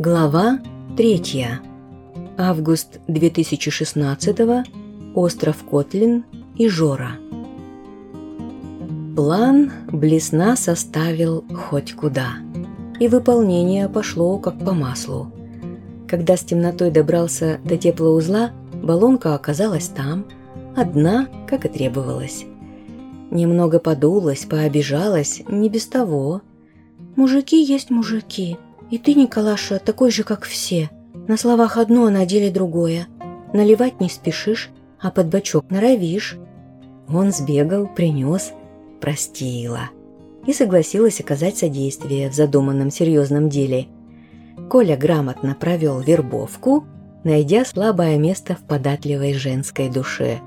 Глава 3. Август 2016. Остров Котлин и Жора. План Блесна составил хоть куда. И выполнение пошло как по маслу. Когда с темнотой добрался до теплоузла, баллонка оказалась там, одна, как и требовалось. Немного подулась, пообижалась, не без того. «Мужики есть мужики», и ты, Николаша, такой же, как все. На словах одно, а на деле другое. Наливать не спешишь, а под бочок норовишь. Он сбегал, принес, простила. И согласилась оказать содействие в задуманном серьезном деле. Коля грамотно провел вербовку, найдя слабое место в податливой женской душе.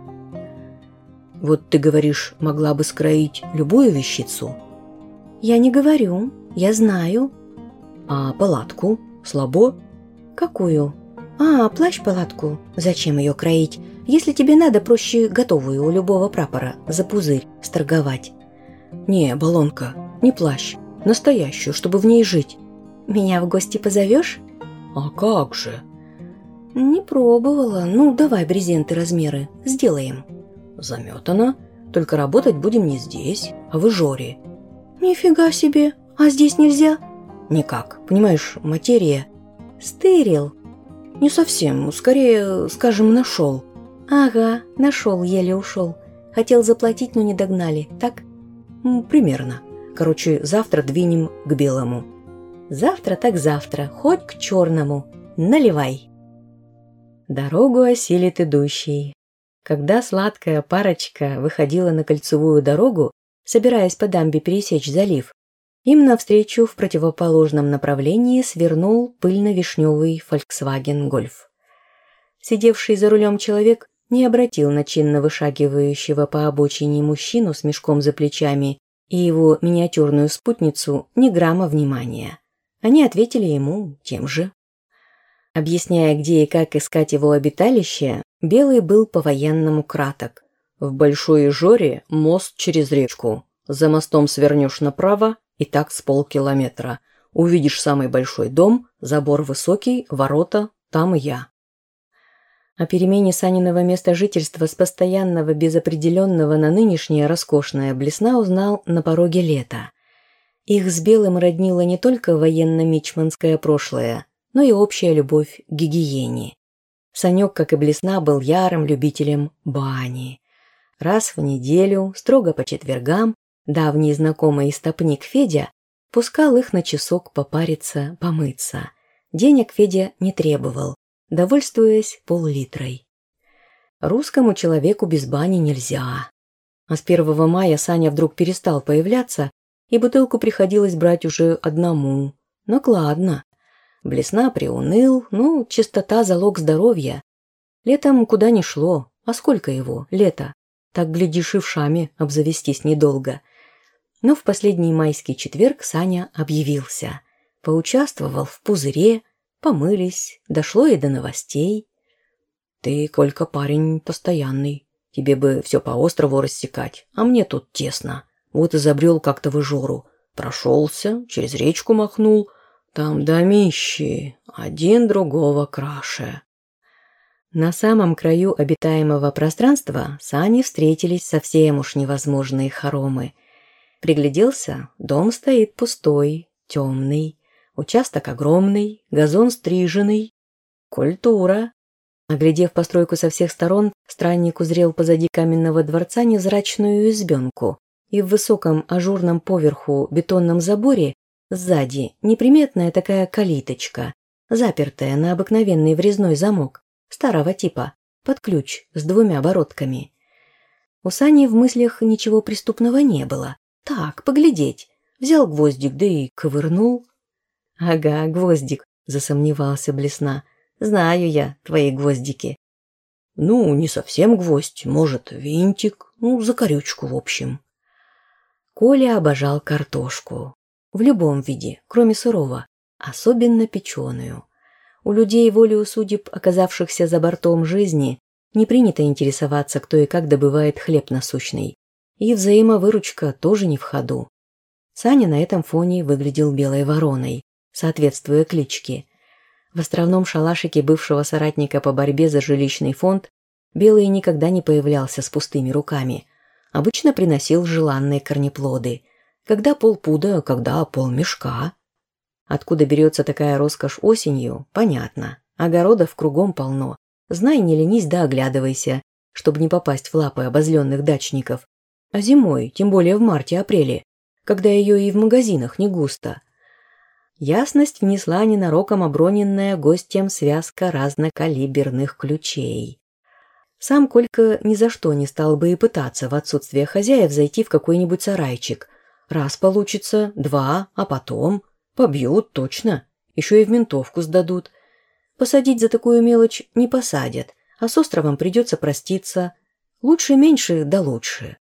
«Вот ты говоришь, могла бы скроить любую вещицу?» «Я не говорю, я знаю», а палатку? Слабо? Какую? А, плащ-палатку. Зачем ее кроить? Если тебе надо, проще готовую у любого прапора за пузырь сторговать. Не, баллонка, не плащ. Настоящую, чтобы в ней жить. Меня в гости позовешь? А как же? Не пробовала. Ну, давай брезенты размеры. Сделаем. Заметано. Только работать будем не здесь, а в Ижоре. Нифига себе. А здесь нельзя? Никак. Понимаешь, материя... Стырил. Не совсем. Скорее, скажем, нашел. Ага, нашел, еле ушел. Хотел заплатить, но не догнали, так? Примерно. Короче, завтра двинем к белому. Завтра так завтра, хоть к черному. Наливай. Дорогу осилит идущий. Когда сладкая парочка выходила на кольцевую дорогу, собираясь по дамбе пересечь залив, им навстречу в противоположном направлении свернул пыльно-вишневый Volkswagen Golf. Сидевший за рулем человек не обратил на чинно вышагивающего по обочине мужчину с мешком за плечами и его миниатюрную спутницу ни грамма внимания. Они ответили ему тем же. Объясняя, где и как искать его обиталище, Белый был по-военному краток. В Большой Жоре мост через речку. За мостом свернешь направо, и так с полкилометра. Увидишь самый большой дом, забор высокий, ворота, там и я. О перемене Саниного места жительства с постоянного без определенного на нынешнее роскошное Блесна узнал на пороге лета. Их с Белым роднило не только военно-мичманское прошлое, но и общая любовь к гигиене. Санек, как и Блесна, был ярым любителем бани. Раз в неделю, строго по четвергам, Давний знакомый истопник Федя пускал их на часок попариться, помыться. Денег Федя не требовал, довольствуясь пол-литрой. Русскому человеку без бани нельзя. А с 1 мая Саня вдруг перестал появляться, и бутылку приходилось брать уже одному. Накладно. Блесна приуныл, ну, чистота – залог здоровья. Летом куда ни шло, а сколько его, лето? Так, глядишь, и в шаме обзавестись недолго. Но в последний майский четверг Саня объявился. Поучаствовал в пузыре, помылись, дошло и до новостей. «Ты, Колька, парень постоянный. Тебе бы все по острову рассекать, а мне тут тесно. Вот и забрел как-то в Ижору. Прошелся, через речку махнул. Там домищи, один другого краше». На самом краю обитаемого пространства Сани встретились совсем уж невозможные хоромы – Пригляделся, дом стоит пустой, темный, участок огромный, газон стриженный. Культура. Оглядев постройку со всех сторон, странник узрел позади каменного дворца невзрачную избенку, и в высоком ажурном поверху бетонном заборе сзади неприметная такая калиточка, запертая на обыкновенный врезной замок, старого типа, под ключ с двумя оборотками. У Сани в мыслях ничего преступного не было. Так, поглядеть. Взял гвоздик, да и ковырнул. Ага, гвоздик, засомневался Блесна. Знаю я твои гвоздики. Ну, не совсем гвоздь, может, винтик, ну, закорючку, в общем. Коля обожал картошку. В любом виде, кроме сырого, особенно печеную. У людей волею судеб, оказавшихся за бортом жизни, не принято интересоваться, кто и как добывает хлеб насущный. И взаимовыручка тоже не в ходу. Саня на этом фоне выглядел белой вороной, соответствуя кличке. В островном шалашике бывшего соратника по борьбе за жилищный фонд Белый никогда не появлялся с пустыми руками. Обычно приносил желанные корнеплоды. Когда полпуда, когда полмешка. Откуда берется такая роскошь осенью, понятно. Огородов кругом полно. Знай, не ленись да оглядывайся, чтобы не попасть в лапы обозленных дачников. А зимой, тем более в марте-апреле, когда ее и в магазинах не густо. Ясность внесла ненароком оброненная гостем связка разнокалиберных ключей. Сам Колька ни за что не стал бы и пытаться в отсутствие хозяев зайти в какой-нибудь сарайчик. Раз получится, два, а потом... Побьют, точно. Еще и в ментовку сдадут. Посадить за такую мелочь не посадят, а с островом придется проститься. Лучше меньше, да лучше.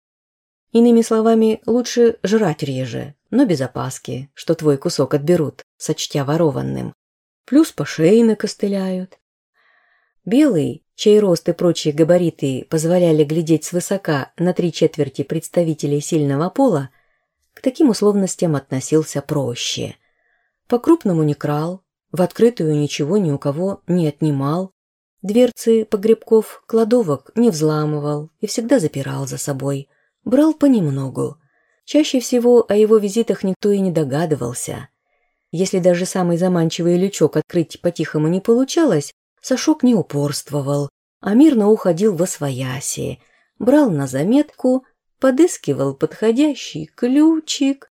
Иными словами, лучше жрать реже, но без опаски, что твой кусок отберут, сочтя ворованным. Плюс по шее накостыляют. Белый, чей рост и прочие габариты позволяли глядеть свысока на три четверти представителей сильного пола, к таким условностям относился проще. По-крупному не крал, в открытую ничего ни у кого не отнимал, дверцы погребков, кладовок не взламывал и всегда запирал за собой – Брал понемногу. Чаще всего о его визитах никто и не догадывался. Если даже самый заманчивый лючок открыть по-тихому не получалось, Сашок не упорствовал, а мирно уходил во свояси, брал на заметку, подыскивал подходящий ключик.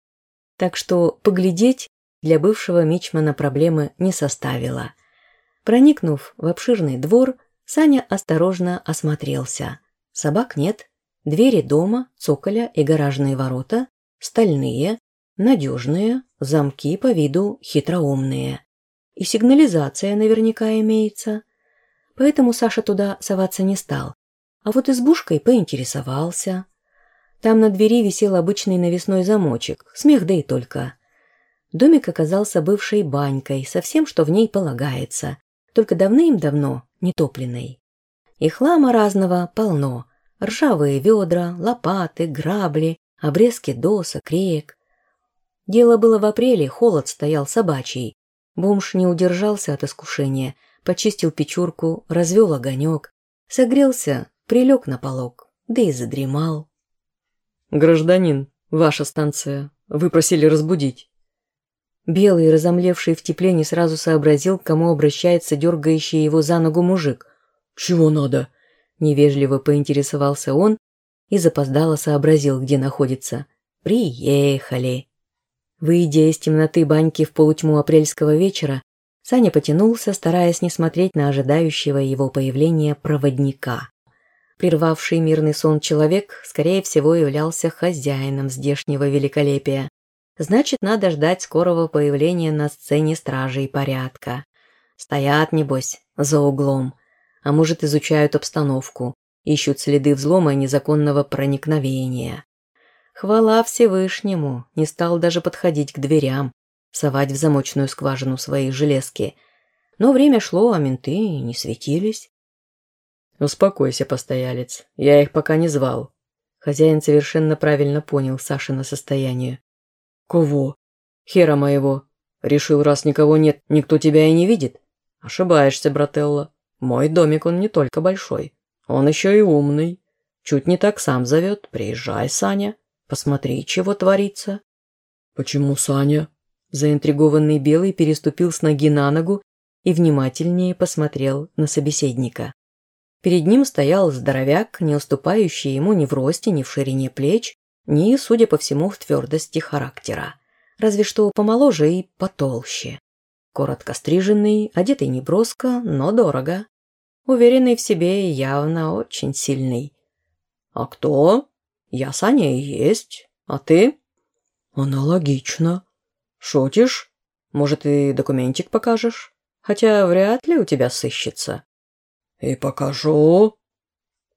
Так что поглядеть для бывшего мичмана проблемы не составило. Проникнув в обширный двор, Саня осторожно осмотрелся. Собак нет, Двери дома, цоколя и гаражные ворота стальные, надежные, замки по виду хитроумные. И сигнализация наверняка имеется. Поэтому Саша туда соваться не стал. А вот избушкой поинтересовался. Там на двери висел обычный навесной замочек, смех да и только. Домик оказался бывшей банькой, со всем, что в ней полагается, только давным-давно нетопленной. И хлама разного полно – Ржавые ведра, лопаты, грабли, обрезки досок, реек. Дело было в апреле, холод стоял собачий. Бомж не удержался от искушения, почистил печурку, развел огонек, согрелся, прилег на полок, да и задремал. «Гражданин, ваша станция. Вы просили разбудить». Белый, разомлевший в тепле, не сразу сообразил, к кому обращается дергающий его за ногу мужик. «Чего надо?» Невежливо поинтересовался он и запоздало сообразил, где находится. «Приехали!» Выйдя из темноты баньки в полутьму апрельского вечера, Саня потянулся, стараясь не смотреть на ожидающего его появления проводника. Прервавший мирный сон человек, скорее всего, являлся хозяином здешнего великолепия. Значит, надо ждать скорого появления на сцене стражей порядка. Стоят, небось, за углом, а может изучают обстановку, ищут следы взлома и незаконного проникновения. Хвала Всевышнему, не стал даже подходить к дверям, совать в замочную скважину свои железки. Но время шло, а менты не светились. «Успокойся, постоялец, я их пока не звал». Хозяин совершенно правильно понял Сашино состояние. «Кого?» «Хера моего. Решил, раз никого нет, никто тебя и не видит?» «Ошибаешься, брателло. Мой домик он не только большой, он еще и умный. Чуть не так сам зовет. Приезжай, Саня, посмотри, чего творится. Почему Саня? Заинтригованный Белый переступил с ноги на ногу и внимательнее посмотрел на собеседника. Перед ним стоял здоровяк, не уступающий ему ни в росте, ни в ширине плеч, ни, судя по всему, в твердости характера. Разве что помоложе и потолще. Коротко стриженный, одетый неброско, но дорого уверенный в себе и явно очень сильный. «А кто? Я Саня и есть. А ты?» «Аналогично. Шутишь? Может, и документик покажешь? Хотя вряд ли у тебя сыщется». «И покажу».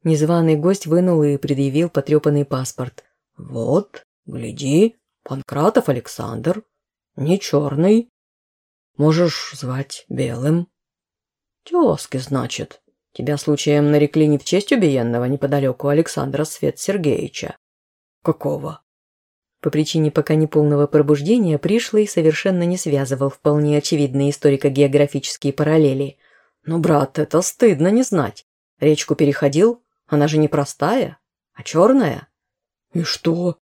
Незваный гость вынул и предъявил потрепанный паспорт. «Вот, гляди, Панкратов Александр. Не черный. Можешь звать Белым». «Тезки, значит. Тебя случаем нарекли не в честь убиенного неподалеку Александра Свет Сергеевича?» «Какого?» По причине пока неполного пробуждения пришлый совершенно не связывал вполне очевидные историко-географические параллели. «Ну, брат, это стыдно не знать. Речку переходил, она же не простая, а черная». «И что?»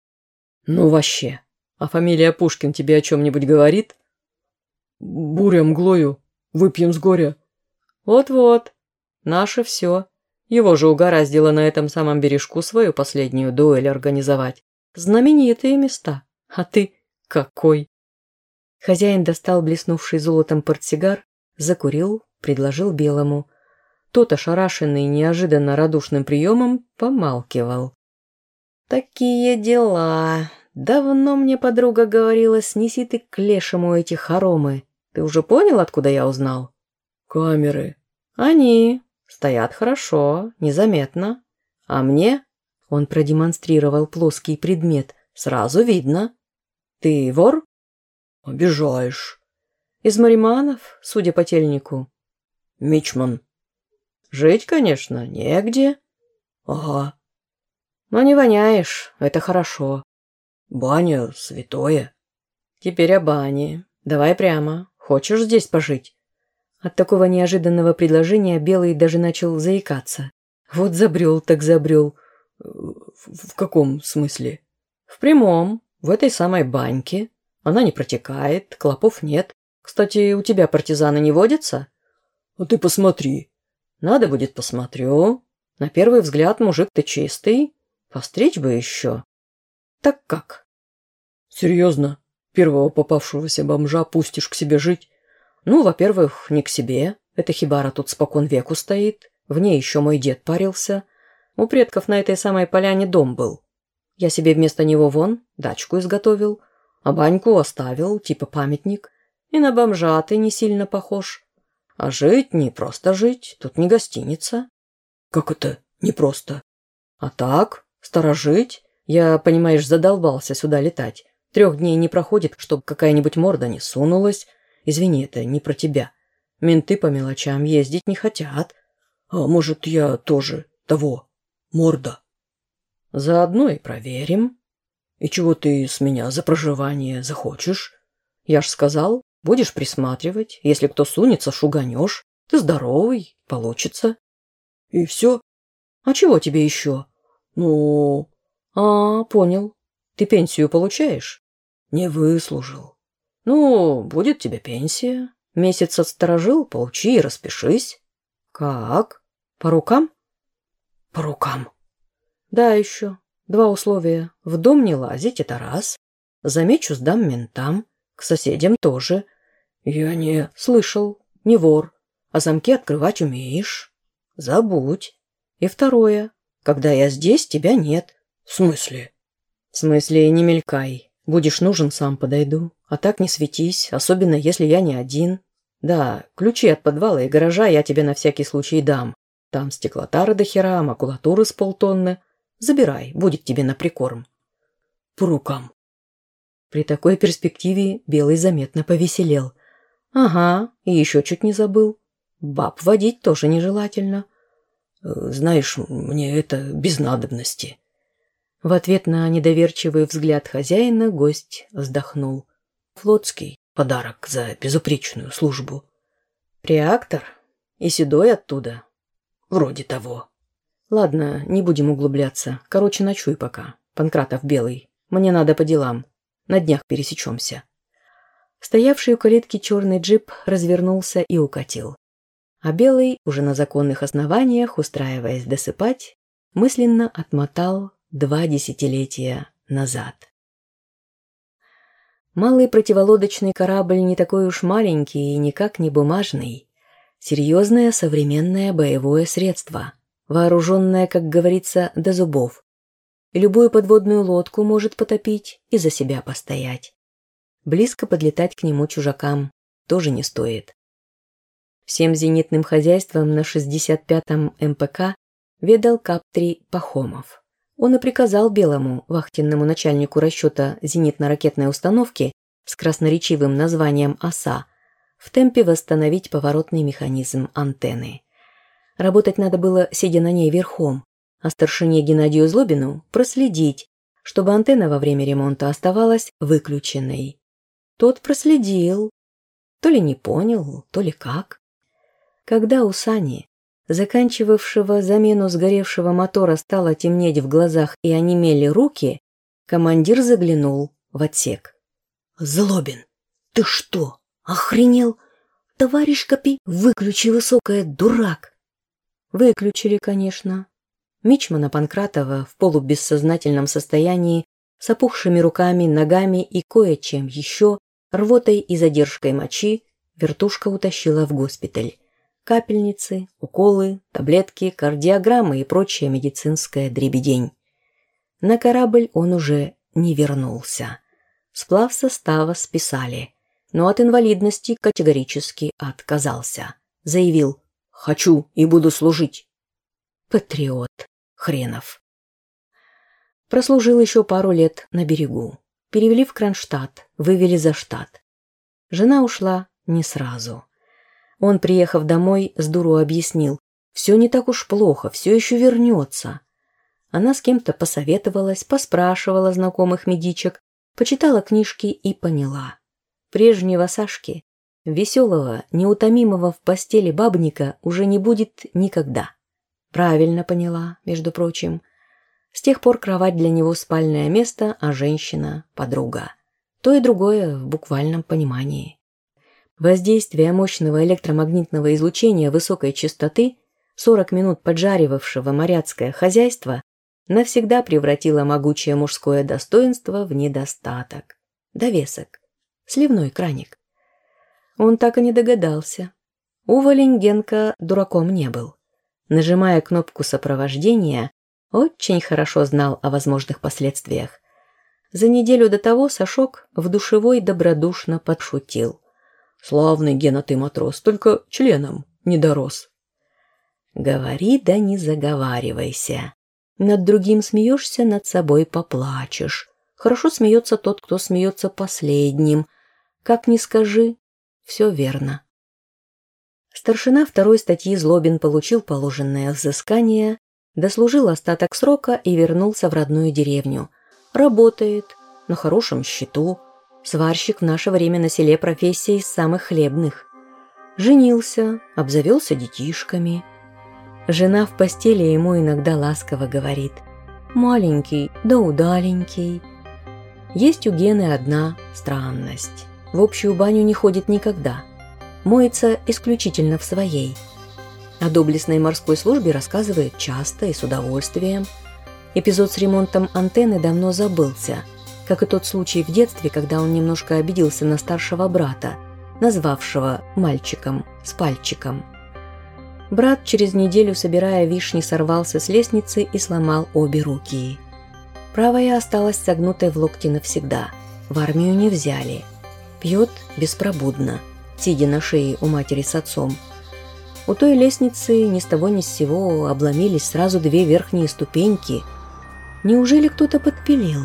«Ну, вообще. А фамилия Пушкин тебе о чем-нибудь говорит?» «Буря мглою. Выпьем с горя». «Вот-вот. Наше все. Его же угораздило на этом самом бережку свою последнюю дуэль организовать. Знаменитые места. А ты какой?» Хозяин достал блеснувший золотом портсигар, закурил, предложил белому. Тот, ошарашенный неожиданно радушным приемом, помалкивал. «Такие дела. Давно мне подруга говорила, снеси ты к лешему эти хоромы. Ты уже понял, откуда я узнал?» «Камеры». «Они. Стоят хорошо, незаметно. А мне...» Он продемонстрировал плоский предмет. «Сразу видно. Ты вор?» «Обижаешь». «Из мариманов, судя по тельнику?» «Мичман». «Жить, конечно, негде». «Ага». «Но не воняешь, это хорошо». «Баня святое». «Теперь о бане. Давай прямо. Хочешь здесь пожить?» От такого неожиданного предложения Белый даже начал заикаться. Вот забрел так забрел. В, каком смысле? В прямом. В этой самой баньке. Она не протекает, клопов нет. Кстати, у тебя партизаны не водятся? А ты посмотри. Надо будет посмотрю. На первый взгляд мужик ты чистый. Постричь бы еще. Так как? Серьезно? Первого попавшегося бомжа пустишь к себе жить? Ну, во-первых, не к себе. Эта хибара тут спокон веку стоит. В ней еще мой дед парился. У предков на этой самой поляне дом был. Я себе вместо него вон дачку изготовил, а баньку оставил, типа памятник. И на бомжа ты не сильно похож. А жить не просто жить, тут не гостиница. Как это не просто? А так, сторожить. Я, понимаешь, задолбался сюда летать. Трех дней не проходит, чтобы какая-нибудь морда не сунулась, Извини, это не про тебя. Менты по мелочам ездить не хотят. А может, я тоже того, морда? Заодно и проверим. И чего ты с меня за проживание захочешь? Я ж сказал, будешь присматривать. Если кто сунется, шуганешь. Ты здоровый, получится. И все? А чего тебе еще? Ну... А, понял. Ты пенсию получаешь? Не выслужил. «Ну, будет тебе пенсия. Месяц отсторожил, получи и распишись». «Как? По рукам?» «По рукам». «Да, еще. Два условия. В дом не лазить, это раз. Замечу, сдам ментам. К соседям тоже». «Я не...» «Слышал. Не вор. А замки открывать умеешь. Забудь. И второе. Когда я здесь, тебя нет». «В смысле?» «В смысле, не мелькай. Будешь нужен, сам подойду. А так не светись, особенно если я не один. Да, ключи от подвала и гаража я тебе на всякий случай дам. Там стеклотары до хера, макулатуры с полтонны. Забирай, будет тебе на прикорм. По рукам. При такой перспективе Белый заметно повеселел. Ага, и еще чуть не забыл. Баб водить тоже нежелательно. Э, знаешь, мне это без надобности. В ответ на недоверчивый взгляд хозяина гость вздохнул. Флотский подарок за безупречную службу. Реактор? И седой оттуда? Вроде того. Ладно, не будем углубляться. Короче, ночуй пока. Панкратов белый. Мне надо по делам. На днях пересечемся. Стоявший у калитки черный джип развернулся и укатил. А белый, уже на законных основаниях, устраиваясь досыпать, мысленно отмотал два десятилетия назад. Малый противолодочный корабль не такой уж маленький и никак не бумажный. Серьезное современное боевое средство, вооруженное, как говорится, до зубов. И любую подводную лодку может потопить и за себя постоять. Близко подлетать к нему чужакам тоже не стоит. Всем зенитным хозяйством на 65-м МПК ведал КАП-3 Пахомов. Он и приказал Белому, вахтенному начальнику расчета зенитно-ракетной установки с красноречивым названием «ОСА», в темпе восстановить поворотный механизм антенны. Работать надо было, сидя на ней верхом, а старшине Геннадию Злобину проследить, чтобы антенна во время ремонта оставалась выключенной. Тот проследил. То ли не понял, то ли как. Когда у Сани, заканчивавшего замену сгоревшего мотора, стало темнеть в глазах и онемели руки, командир заглянул в отсек. «Злобин, ты что, охренел? Товарищ Копи, выключи высокое, дурак!» Выключили, конечно. Мичмана Панкратова в полубессознательном состоянии с опухшими руками, ногами и кое-чем еще, рвотой и задержкой мочи, вертушка утащила в госпиталь. Капельницы, уколы, таблетки, кардиограммы и прочая медицинская дребедень. На корабль он уже не вернулся. Сплав состава списали, но от инвалидности категорически отказался. Заявил «Хочу и буду служить». Патриот хренов. Прослужил еще пару лет на берегу. Перевели в Кронштадт, вывели за штат. Жена ушла не сразу. Он, приехав домой, с дуру объяснил. Все не так уж плохо, все еще вернется. Она с кем-то посоветовалась, поспрашивала знакомых медичек, почитала книжки и поняла. Прежнего Сашки, веселого, неутомимого в постели бабника, уже не будет никогда. Правильно поняла, между прочим. С тех пор кровать для него спальное место, а женщина – подруга. То и другое в буквальном понимании. Воздействие мощного электромагнитного излучения высокой частоты, 40 минут поджаривавшего моряцкое хозяйство, навсегда превратило могучее мужское достоинство в недостаток. Довесок. Сливной краник. Он так и не догадался. Уволень Генка дураком не был. Нажимая кнопку сопровождения, очень хорошо знал о возможных последствиях. За неделю до того Сашок в душевой добродушно подшутил. «Славный Гена ты, матрос, только членом не дорос». «Говори да не заговаривайся. Над другим смеешься, над собой поплачешь. Хорошо смеется тот, кто смеется последним. Как ни скажи, все верно». Старшина второй статьи Злобин получил положенное взыскание, дослужил остаток срока и вернулся в родную деревню. Работает, на хорошем счету. Сварщик в наше время на селе профессия из самых хлебных. Женился, обзавелся детишками. Жена в постели ему иногда ласково говорит «Маленький, да удаленький». Есть у Гены одна странность. В общую баню не ходит никогда. Моется исключительно в своей – о доблестной морской службе рассказывает часто и с удовольствием. Эпизод с ремонтом антенны давно забылся, как и тот случай в детстве, когда он немножко обиделся на старшего брата, назвавшего мальчиком с пальчиком. Брат через неделю, собирая вишни, сорвался с лестницы и сломал обе руки. Правая осталась согнутой в локте навсегда. В армию не взяли. Пьет беспробудно, сидя на шее у матери с отцом – у той лестницы ни с того ни с сего обломились сразу две верхние ступеньки. Неужели кто-то подпилил?